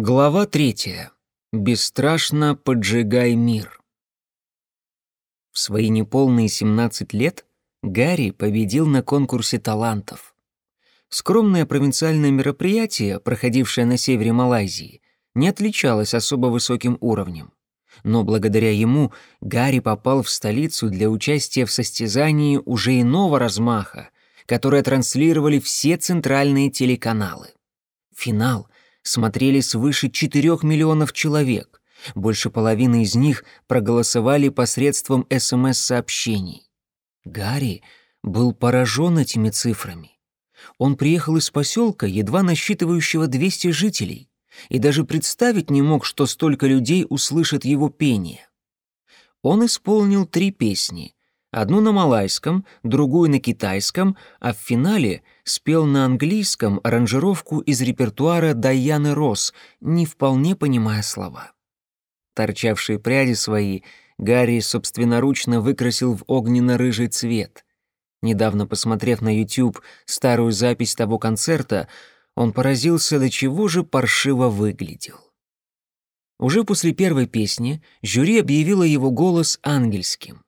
Глава третья. Бесстрашно поджигай мир. В свои неполные 17 лет Гарри победил на конкурсе талантов. Скромное провинциальное мероприятие, проходившее на севере Малайзии, не отличалось особо высоким уровнем. Но благодаря ему Гарри попал в столицу для участия в состязании уже иного размаха, которое транслировали все центральные телеканалы. Финал — смотрели свыше 4 миллионов человек. Больше половины из них проголосовали посредством СМС-сообщений. Гарри был поражен этими цифрами. Он приехал из поселка, едва насчитывающего 200 жителей, и даже представить не мог, что столько людей услышат его пение. Он исполнил три песни, одну на малайском, другую на китайском, а в финале спел на английском аранжировку из репертуара Дайаны Росс, не вполне понимая слова. Торчавшие пряди свои Гарри собственноручно выкрасил в огненно-рыжий цвет. Недавно посмотрев на YouTube старую запись того концерта, он поразился, до чего же паршиво выглядел. Уже после первой песни жюри объявило его голос ангельским.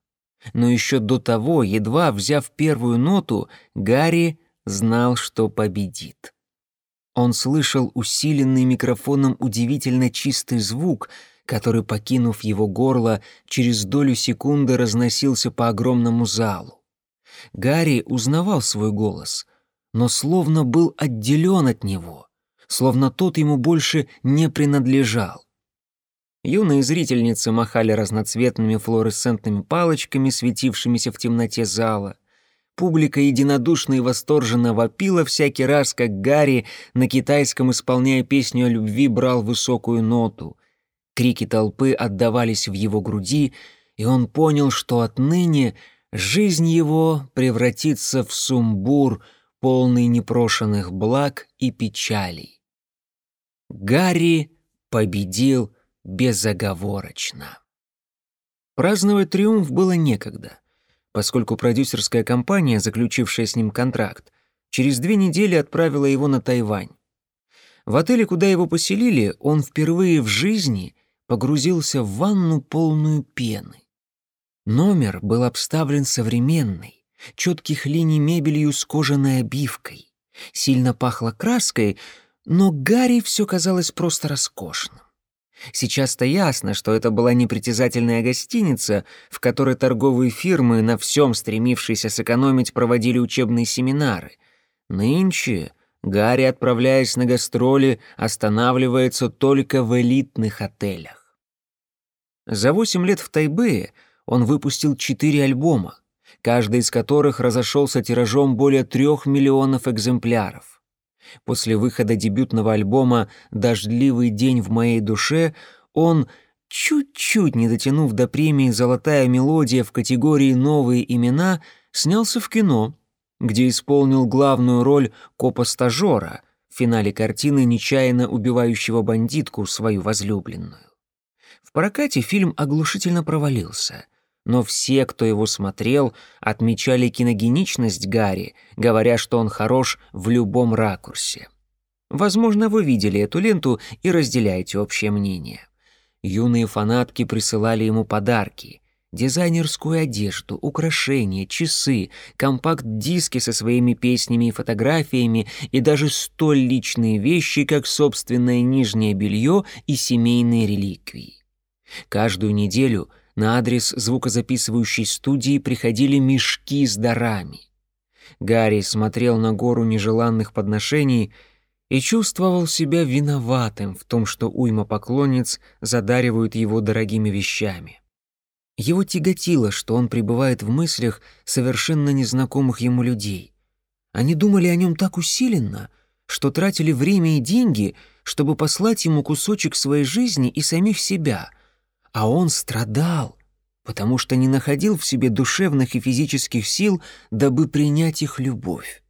Но еще до того, едва взяв первую ноту, Гарри знал, что победит. Он слышал усиленный микрофоном удивительно чистый звук, который, покинув его горло, через долю секунды разносился по огромному залу. Гарри узнавал свой голос, но словно был отделен от него, словно тот ему больше не принадлежал. Юные зрительницы махали разноцветными флуоресцентными палочками, светившимися в темноте зала. Публика единодушно и восторженно вопила всякий раз, как Гарри на китайском, исполняя песню о любви, брал высокую ноту. Крики толпы отдавались в его груди, и он понял, что отныне жизнь его превратится в сумбур, полный непрошенных благ и печалей. Гарри победил безоговорочно. Праздновать триумф было некогда, поскольку продюсерская компания, заключившая с ним контракт, через две недели отправила его на Тайвань. В отеле, куда его поселили, он впервые в жизни погрузился в ванну полную пены. Номер был обставлен современной, четких линий мебелью с кожаной обивкой. Сильно пахло краской, но Гарри все казалось просто роскошным. Сейчас-то ясно, что это была непритязательная гостиница, в которой торговые фирмы, на всем стремившиеся сэкономить, проводили учебные семинары. Нынче Гарри, отправляясь на гастроли, останавливается только в элитных отелях. За восемь лет в Тайбэе он выпустил четыре альбома, каждый из которых разошелся тиражом более трех миллионов экземпляров. После выхода дебютного альбома «Дождливый день в моей душе» он, чуть-чуть не дотянув до премии «Золотая мелодия» в категории «Новые имена», снялся в кино, где исполнил главную роль копа-стажера в финале картины нечаянно убивающего бандитку свою возлюбленную. В прокате фильм оглушительно провалился — но все, кто его смотрел, отмечали киногеничность Гарри, говоря, что он хорош в любом ракурсе. Возможно, вы видели эту ленту и разделяете общее мнение. Юные фанатки присылали ему подарки — дизайнерскую одежду, украшения, часы, компакт-диски со своими песнями и фотографиями и даже столь личные вещи, как собственное нижнее белье и семейные реликвии. Каждую неделю — на адрес звукозаписывающей студии приходили мешки с дарами. Гарри смотрел на гору нежеланных подношений и чувствовал себя виноватым в том, что уйма поклонниц задаривают его дорогими вещами. Его тяготило, что он пребывает в мыслях совершенно незнакомых ему людей. Они думали о нем так усиленно, что тратили время и деньги, чтобы послать ему кусочек своей жизни и самих себя — а он страдал, потому что не находил в себе душевных и физических сил, дабы принять их любовь.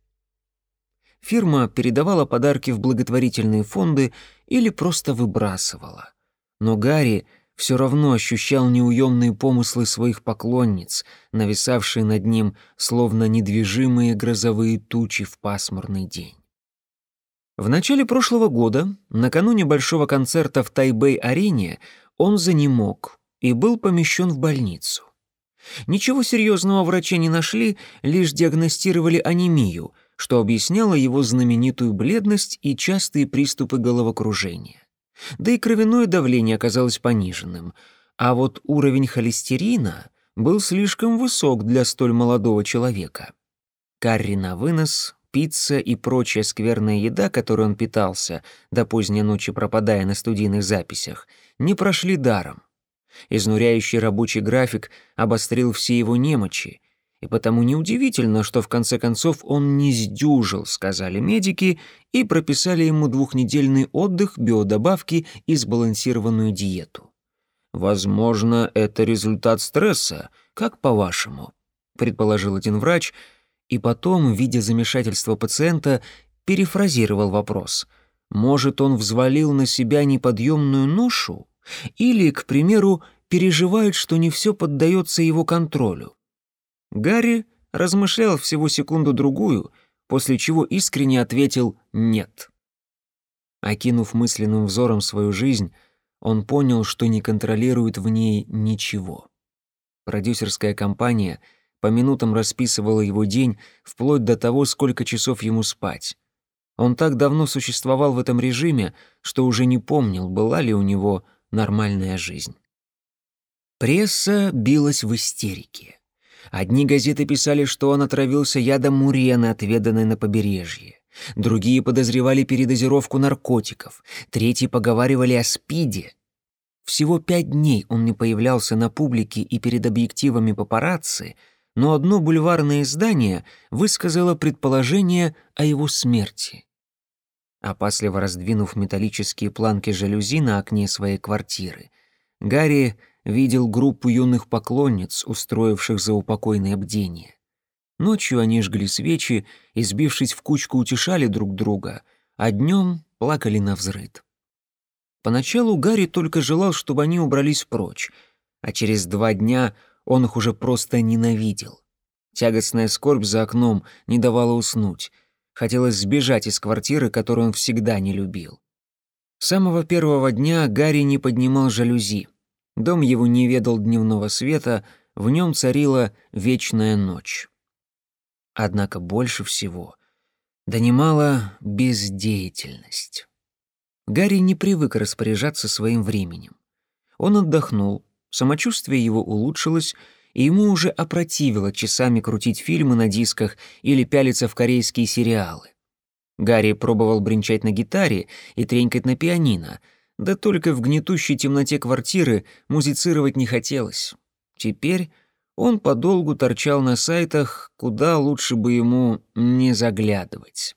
Фирма передавала подарки в благотворительные фонды или просто выбрасывала. Но Гарри все равно ощущал неуемные помыслы своих поклонниц, нависавшие над ним, словно недвижимые грозовые тучи в пасмурный день. В начале прошлого года, накануне большого концерта в Тайбэй-арене, он занемог и был помещен в больницу. Ничего серьезного врачи не нашли, лишь диагностировали анемию, что объясняло его знаменитую бледность и частые приступы головокружения. Да и кровяное давление оказалось пониженным, а вот уровень холестерина был слишком высок для столь молодого человека. Карри на вынос, пицца и прочая скверная еда, которой он питался, до поздней ночи пропадая на студийных записях, не прошли даром. Изнуряющий рабочий график обострил все его немочи, и потому неудивительно, что в конце концов он не сдюжил, сказали медики, и прописали ему двухнедельный отдых, биодобавки и сбалансированную диету. «Возможно, это результат стресса, как по-вашему?» — предположил один врач, и потом, видя замешательство пациента, перефразировал вопрос. «Может, он взвалил на себя неподъемную ношу?» Или, к примеру, переживает, что не все поддается его контролю. Гарри размышлял всего секунду-другую, после чего искренне ответил «нет». Окинув мысленным взором свою жизнь, он понял, что не контролирует в ней ничего. Продюсерская компания по минутам расписывала его день вплоть до того, сколько часов ему спать. Он так давно существовал в этом режиме, что уже не помнил, была ли у него нормальная жизнь. Пресса билась в истерике. Одни газеты писали, что он отравился ядом мурены, отведанной на побережье. Другие подозревали передозировку наркотиков. Третьи поговаривали о СПИДе. Всего пять дней он не появлялся на публике и перед объективами папарацци, но одно бульварное издание высказало предположение о его смерти. Опасливо раздвинув металлические планки жалюзи на окне своей квартиры, Гарри видел группу юных поклонниц, устроивших заупокойное бдение. Ночью они жгли свечи и, сбившись в кучку, утешали друг друга, а днем плакали на взрыд. Поначалу Гарри только желал, чтобы они убрались прочь, а через два дня он их уже просто ненавидел. Тягостная скорбь за окном не давала уснуть — Хотелось сбежать из квартиры, которую он всегда не любил. С самого первого дня Гарри не поднимал жалюзи. Дом его не ведал дневного света, в нем царила вечная ночь. Однако больше всего донимала бездеятельность. Гарри не привык распоряжаться своим временем. Он отдохнул, самочувствие его улучшилось, и ему уже опротивило часами крутить фильмы на дисках или пялиться в корейские сериалы. Гарри пробовал бренчать на гитаре и тренькать на пианино, да только в гнетущей темноте квартиры музицировать не хотелось. Теперь он подолгу торчал на сайтах, куда лучше бы ему не заглядывать.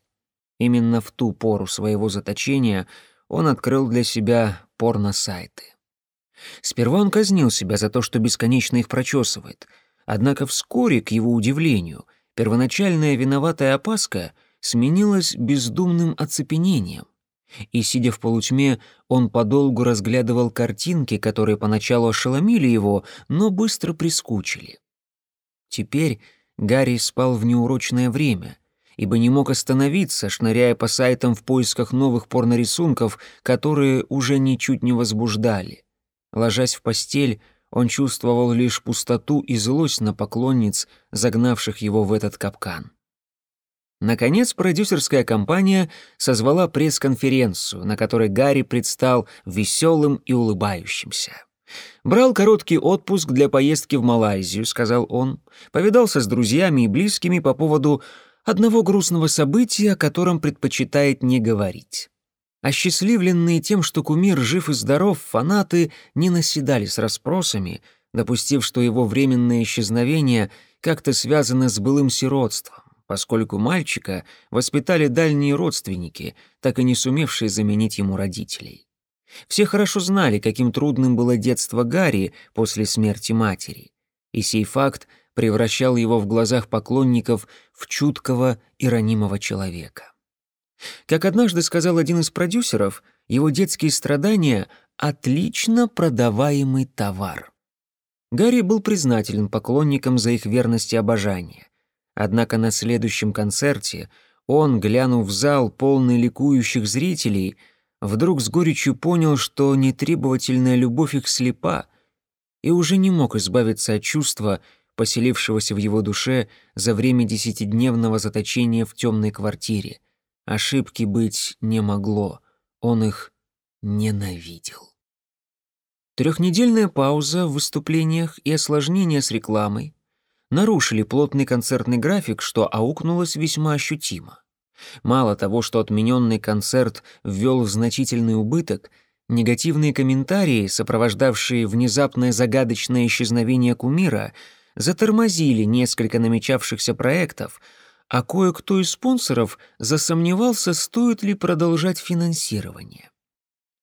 Именно в ту пору своего заточения он открыл для себя порно-сайты. Сперва он казнил себя за то, что бесконечно их прочесывает. Однако вскоре, к его удивлению, первоначальная виноватая опаска сменилась бездумным оцепенением. И, сидя в полутьме, он подолгу разглядывал картинки, которые поначалу ошеломили его, но быстро прискучили. Теперь Гарри спал в неурочное время, ибо не мог остановиться, шныряя по сайтам в поисках новых порнорисунков, которые уже ничуть не возбуждали. Ложась в постель, он чувствовал лишь пустоту и злость на поклонниц, загнавших его в этот капкан. Наконец, продюсерская компания созвала пресс-конференцию, на которой Гарри предстал веселым и улыбающимся. «Брал короткий отпуск для поездки в Малайзию», — сказал он, повидался с друзьями и близкими по поводу одного грустного события, о котором предпочитает не говорить. Осчастливленные тем, что кумир жив и здоров, фанаты не наседали с расспросами, допустив, что его временное исчезновение как-то связано с былым сиротством, поскольку мальчика воспитали дальние родственники, так и не сумевшие заменить ему родителей. Все хорошо знали, каким трудным было детство Гарри после смерти матери, и сей факт превращал его в глазах поклонников в чуткого и ранимого человека. Как однажды сказал один из продюсеров, его детские страдания — отлично продаваемый товар. Гарри был признателен поклонникам за их верность и обожание. Однако на следующем концерте Он, глянув в зал, полный ликующих зрителей, вдруг с горечью понял, что нетребовательная любовь их слепа, и уже не мог избавиться от чувства, поселившегося в его душе за время десятидневного заточения в темной квартире. Ошибки быть не могло, он их ненавидел. Трехнедельная пауза в выступлениях и осложнения с рекламой нарушили плотный концертный график, что аукнулось весьма ощутимо. Мало того, что отмененный концерт ввел в значительный убыток, негативные комментарии, сопровождавшие внезапное загадочное исчезновение кумира, затормозили несколько намечавшихся проектов, а кое-кто из спонсоров засомневался, стоит ли продолжать финансирование.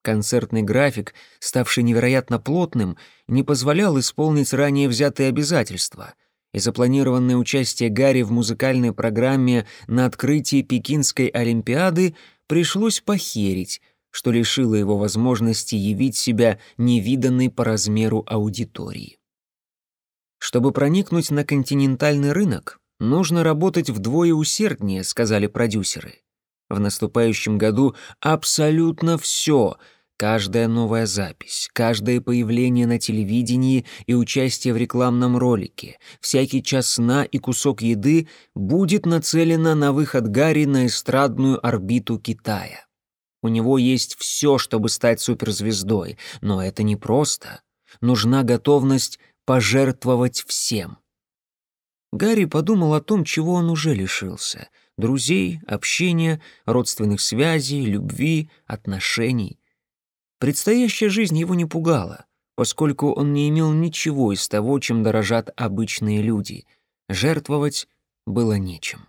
Концертный график, ставший невероятно плотным, не позволял исполнить ранее взятые обязательства, и запланированное участие Гарри в музыкальной программе на открытии Пекинской Олимпиады пришлось похерить, что лишило его возможности явить себя невиданной по размеру аудитории. Чтобы проникнуть на континентальный рынок, нужно работать вдвое усерднее, сказали продюсеры. В наступающем году абсолютно все, каждая новая запись, каждое появление на телевидении и участие в рекламном ролике, всякий час сна и кусок еды будет нацелено на выход Гарри на эстрадную орбиту Китая. У него есть все, чтобы стать суперзвездой, но это не просто. Нужна готовность пожертвовать всем. Гарри подумал о том, чего он уже лишился — друзей, общения, родственных связей, любви, отношений. Предстоящая жизнь его не пугала, поскольку он не имел ничего из того, чем дорожат обычные люди. Жертвовать было нечем.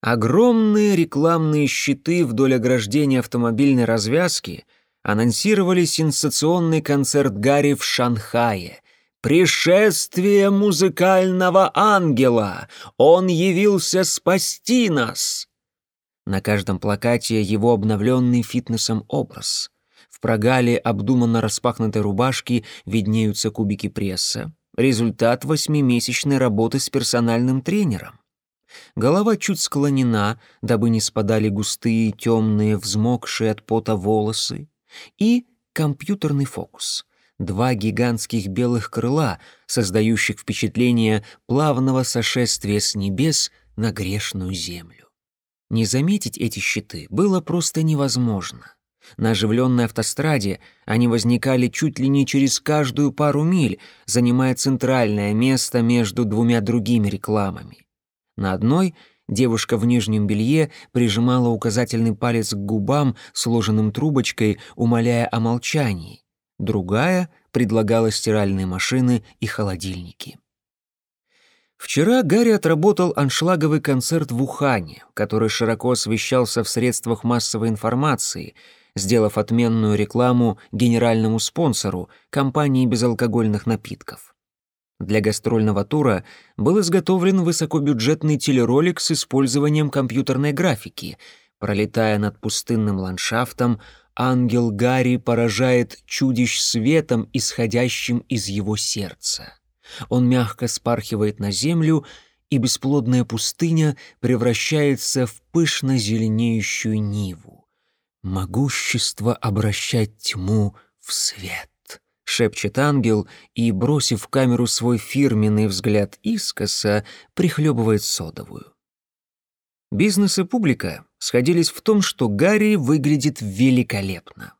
Огромные рекламные щиты вдоль ограждения автомобильной развязки анонсировали сенсационный концерт Гарри в Шанхае, «Пришествие музыкального ангела! Он явился спасти нас!» На каждом плакате его обновленный фитнесом образ. В прогале обдуманно распахнутой рубашки виднеются кубики пресса. Результат восьмимесячной работы с персональным тренером. Голова чуть склонена, дабы не спадали густые, темные, взмокшие от пота волосы. И компьютерный фокус два гигантских белых крыла, создающих впечатление плавного сошествия с небес на грешную землю. Не заметить эти щиты было просто невозможно. На оживленной автостраде они возникали чуть ли не через каждую пару миль, занимая центральное место между двумя другими рекламами. На одной девушка в нижнем белье прижимала указательный палец к губам, сложенным трубочкой, умоляя о молчании другая предлагала стиральные машины и холодильники. Вчера Гарри отработал аншлаговый концерт в Ухане, который широко освещался в средствах массовой информации, сделав отменную рекламу генеральному спонсору компании безалкогольных напитков. Для гастрольного тура был изготовлен высокобюджетный телеролик с использованием компьютерной графики. Пролетая над пустынным ландшафтом, ангел Гарри поражает чудищ светом, исходящим из его сердца. Он мягко спархивает на землю, и бесплодная пустыня превращается в пышно зеленеющую ниву. «Могущество обращать тьму в свет», — шепчет ангел и, бросив в камеру свой фирменный взгляд искоса, прихлебывает содовую. Бизнес и публика сходились в том, что Гарри выглядит великолепно.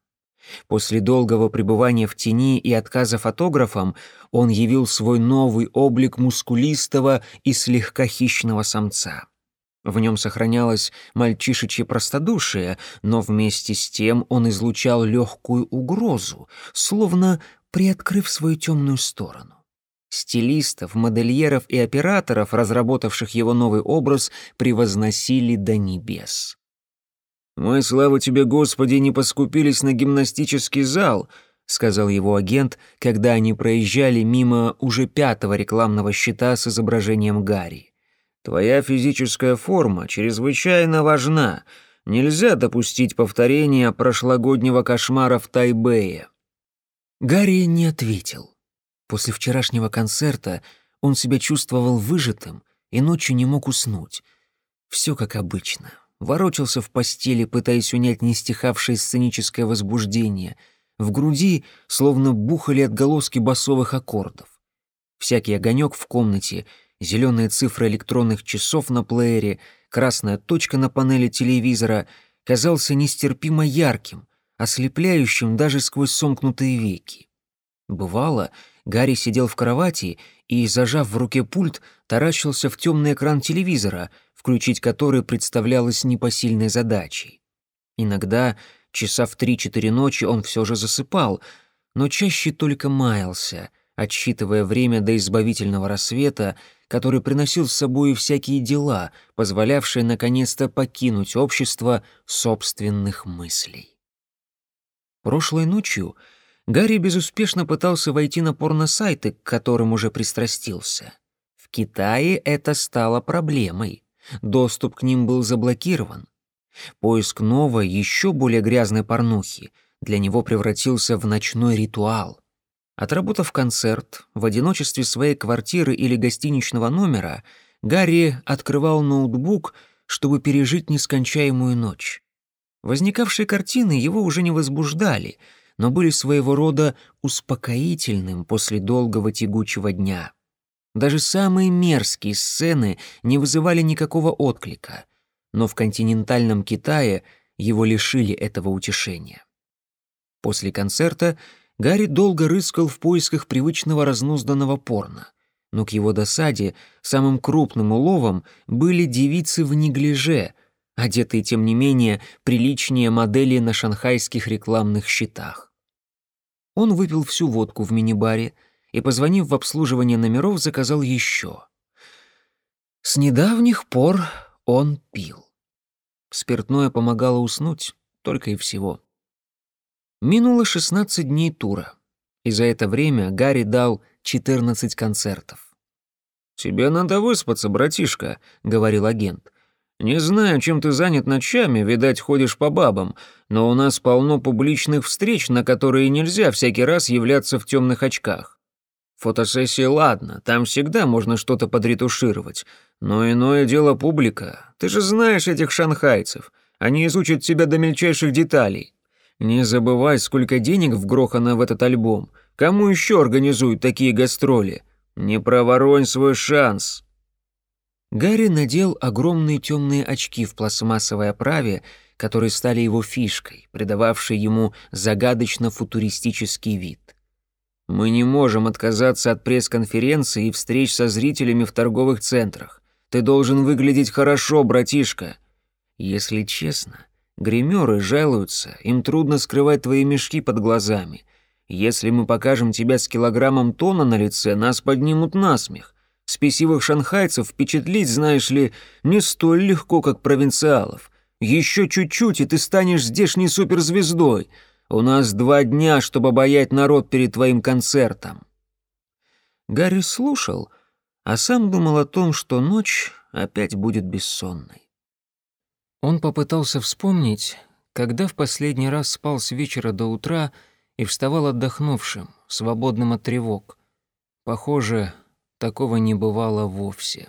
После долгого пребывания в тени и отказа фотографам он явил свой новый облик мускулистого и слегка хищного самца. В нем сохранялось мальчишечье простодушие, но вместе с тем он излучал легкую угрозу, словно приоткрыв свою темную сторону. Стилистов, модельеров и операторов, разработавших его новый образ, превозносили до небес. «Мы, слава тебе, Господи, не поскупились на гимнастический зал», — сказал его агент, когда они проезжали мимо уже пятого рекламного щита с изображением Гарри. «Твоя физическая форма чрезвычайно важна. Нельзя допустить повторения прошлогоднего кошмара в Тайбэе». Гарри не ответил. После вчерашнего концерта он себя чувствовал выжатым и ночью не мог уснуть. Все как обычно. Ворочался в постели, пытаясь унять нестихавшее сценическое возбуждение. В груди словно бухали отголоски басовых аккордов. Всякий огонек в комнате, зеленые цифры электронных часов на плеере, красная точка на панели телевизора казался нестерпимо ярким, ослепляющим даже сквозь сомкнутые веки. Бывало, Гарри сидел в кровати и, зажав в руке пульт, таращился в темный экран телевизора, включить который представлялось непосильной задачей. Иногда, часа в три-четыре ночи, он все же засыпал, но чаще только маялся, отсчитывая время до избавительного рассвета, который приносил с собой всякие дела, позволявшие наконец-то покинуть общество собственных мыслей. Прошлой ночью Гарри безуспешно пытался войти на порносайты, к которым уже пристрастился. В Китае это стало проблемой. Доступ к ним был заблокирован. Поиск новой, еще более грязной порнухи для него превратился в ночной ритуал — Отработав концерт в одиночестве своей квартиры или гостиничного номера, Гарри открывал ноутбук, чтобы пережить нескончаемую ночь. Возникавшие картины его уже не возбуждали, но были своего рода успокоительным после долгого тягучего дня. Даже самые мерзкие сцены не вызывали никакого отклика, но в континентальном Китае его лишили этого утешения. После концерта Гарри долго рыскал в поисках привычного разнузданного порно. Но к его досаде самым крупным уловом были девицы в неглиже, одетые, тем не менее, приличнее модели на шанхайских рекламных щитах. Он выпил всю водку в мини-баре и, позвонив в обслуживание номеров, заказал еще. С недавних пор он пил. Спиртное помогало уснуть, только и всего. Минуло 16 дней тура, и за это время Гарри дал 14 концертов. «Тебе надо выспаться, братишка», — говорил агент. «Не знаю, чем ты занят ночами, видать, ходишь по бабам, но у нас полно публичных встреч, на которые нельзя всякий раз являться в темных очках. Фотосессии ладно, там всегда можно что-то подретушировать, но иное дело публика. Ты же знаешь этих шанхайцев, они изучат тебя до мельчайших деталей». Не забывай, сколько денег вгрохано в этот альбом. Кому еще организуют такие гастроли? Не проворонь свой шанс. Гарри надел огромные темные очки в пластмассовой оправе, которые стали его фишкой, придававшей ему загадочно-футуристический вид. «Мы не можем отказаться от пресс-конференции и встреч со зрителями в торговых центрах. Ты должен выглядеть хорошо, братишка. Если честно, Гримеры жалуются, им трудно скрывать твои мешки под глазами. Если мы покажем тебя с килограммом тона на лице, нас поднимут на смех. Спесивых шанхайцев впечатлить, знаешь ли, не столь легко, как провинциалов. Еще чуть-чуть, и ты станешь здешней суперзвездой. У нас два дня, чтобы обаять народ перед твоим концертом». Гарри слушал, а сам думал о том, что ночь опять будет бессонной. Он попытался вспомнить, когда в последний раз спал с вечера до утра и вставал отдохнувшим, свободным от тревог. Похоже, такого не бывало вовсе.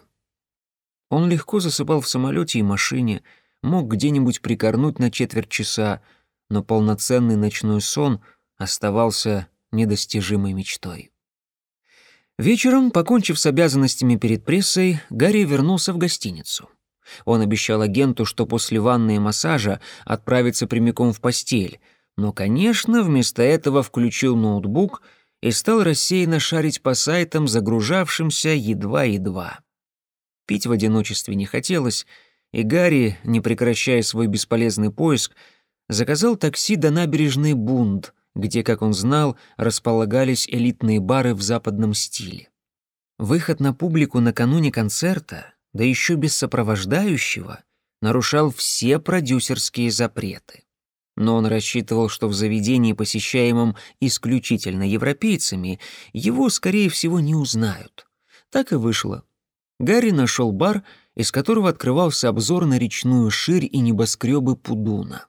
Он легко засыпал в самолете и машине, мог где-нибудь прикорнуть на четверть часа, но полноценный ночной сон оставался недостижимой мечтой. Вечером, покончив с обязанностями перед прессой, Гарри вернулся в гостиницу. Он обещал агенту, что после ванны и массажа отправится прямиком в постель, но, конечно, вместо этого включил ноутбук и стал рассеянно шарить по сайтам, загружавшимся едва-едва. Пить в одиночестве не хотелось, и Гарри, не прекращая свой бесполезный поиск, заказал такси до набережной Бунд, где, как он знал, располагались элитные бары в западном стиле. Выход на публику накануне концерта да еще без сопровождающего, нарушал все продюсерские запреты. Но он рассчитывал, что в заведении, посещаемом исключительно европейцами, его, скорее всего, не узнают. Так и вышло. Гарри нашел бар, из которого открывался обзор на речную ширь и небоскребы Пудуна.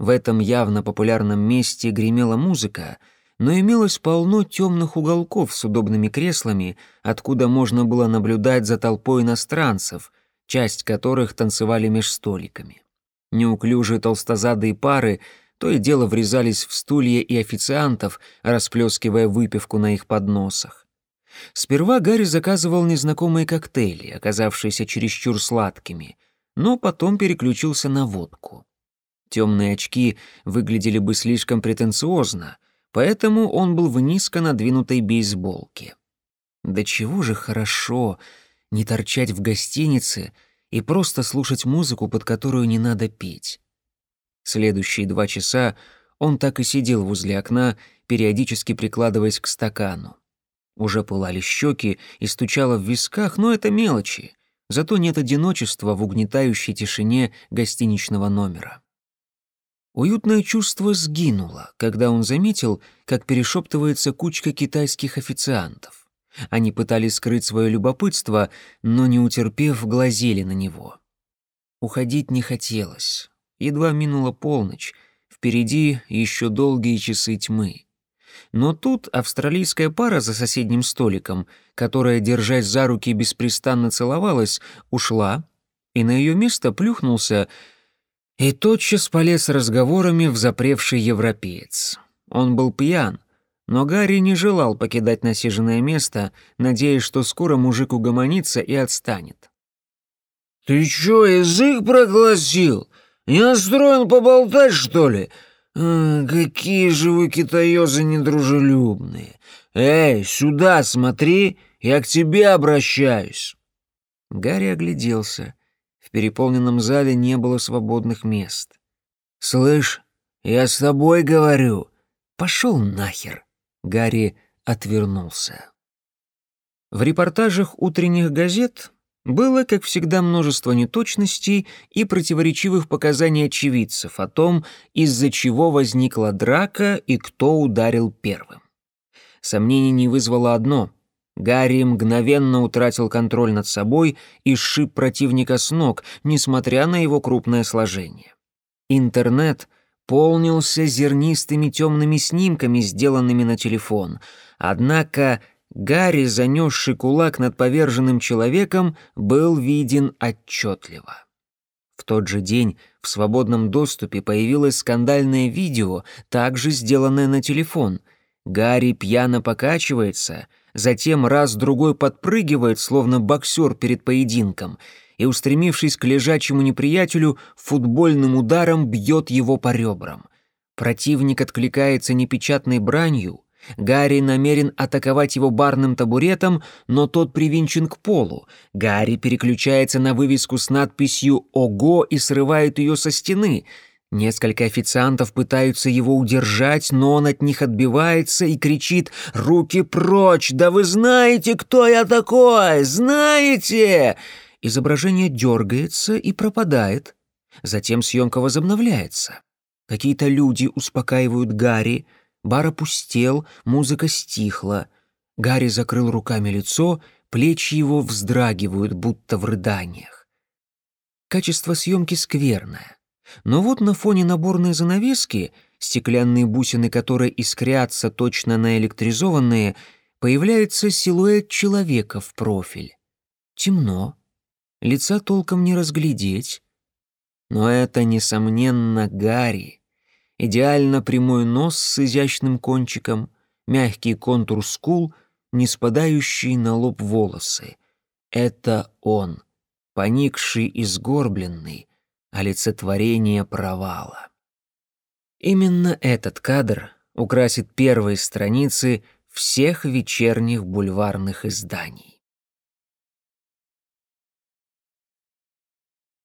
В этом явно популярном месте гремела музыка — но имелось полно темных уголков с удобными креслами, откуда можно было наблюдать за толпой иностранцев, часть которых танцевали меж столиками. Неуклюжие толстозадые пары то и дело врезались в стулья и официантов, расплескивая выпивку на их подносах. Сперва Гарри заказывал незнакомые коктейли, оказавшиеся чересчур сладкими, но потом переключился на водку. Темные очки выглядели бы слишком претенциозно, поэтому он был в низко надвинутой бейсболке. Да чего же хорошо не торчать в гостинице и просто слушать музыку, под которую не надо петь. Следующие два часа он так и сидел возле окна, периодически прикладываясь к стакану. Уже пылали щеки и стучало в висках, но это мелочи. Зато нет одиночества в угнетающей тишине гостиничного номера. Уютное чувство сгинуло, когда он заметил, как перешептывается кучка китайских официантов. Они пытались скрыть свое любопытство, но, не утерпев, глазели на него. Уходить не хотелось. Едва минула полночь, впереди еще долгие часы тьмы. Но тут австралийская пара за соседним столиком, которая, держась за руки, беспрестанно целовалась, ушла, и на ее место плюхнулся и тотчас полез разговорами в запревший европеец. Он был пьян, но Гарри не желал покидать насиженное место, надеясь, что скоро мужик угомонится и отстанет. «Ты чё, язык прогласил? Не настроен поболтать, что ли? А, какие же вы китаёзы недружелюбные! Эй, сюда смотри, я к тебе обращаюсь!» Гарри огляделся. В переполненном зале не было свободных мест. «Слышь, я с тобой говорю!» «Пошел нахер!» Гарри отвернулся. В репортажах утренних газет было, как всегда, множество неточностей и противоречивых показаний очевидцев о том, из-за чего возникла драка и кто ударил первым. Сомнений не вызвало одно — Гарри мгновенно утратил контроль над собой и сшиб противника с ног, несмотря на его крупное сложение. Интернет полнился зернистыми темными снимками, сделанными на телефон. Однако Гарри, занесший кулак над поверженным человеком, был виден отчетливо. В тот же день в свободном доступе появилось скандальное видео, также сделанное на телефон. Гарри пьяно покачивается, затем раз-другой подпрыгивает, словно боксер перед поединком — и, устремившись к лежачему неприятелю, футбольным ударом бьет его по ребрам. Противник откликается непечатной бранью. Гарри намерен атаковать его барным табуретом, но тот привинчен к полу. Гарри переключается на вывеску с надписью «Ого» и срывает ее со стены. Несколько официантов пытаются его удержать, но он от них отбивается и кричит «Руки прочь! Да вы знаете, кто я такой! Знаете!» Изображение дергается и пропадает. Затем съемка возобновляется. Какие-то люди успокаивают Гарри, бар опустел, музыка стихла. Гарри закрыл руками лицо, плечи его вздрагивают, будто в рыданиях. Качество съемки скверное. Но вот на фоне наборной занавески, стеклянные бусины которой искрятся точно наэлектризованные, появляется силуэт человека в профиль. Темно, лица толком не разглядеть. Но это, несомненно, Гарри. Идеально прямой нос с изящным кончиком, мягкий контур скул, не спадающие на лоб волосы. Это он, поникший и сгорбленный, олицетворение провала. Именно этот кадр украсит первые страницы всех вечерних бульварных изданий.